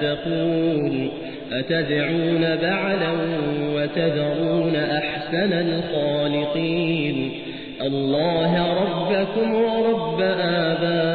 تتقون أتدعون بعلا وتذرون أحسن الخالقين الله ربكم ورب آبائكم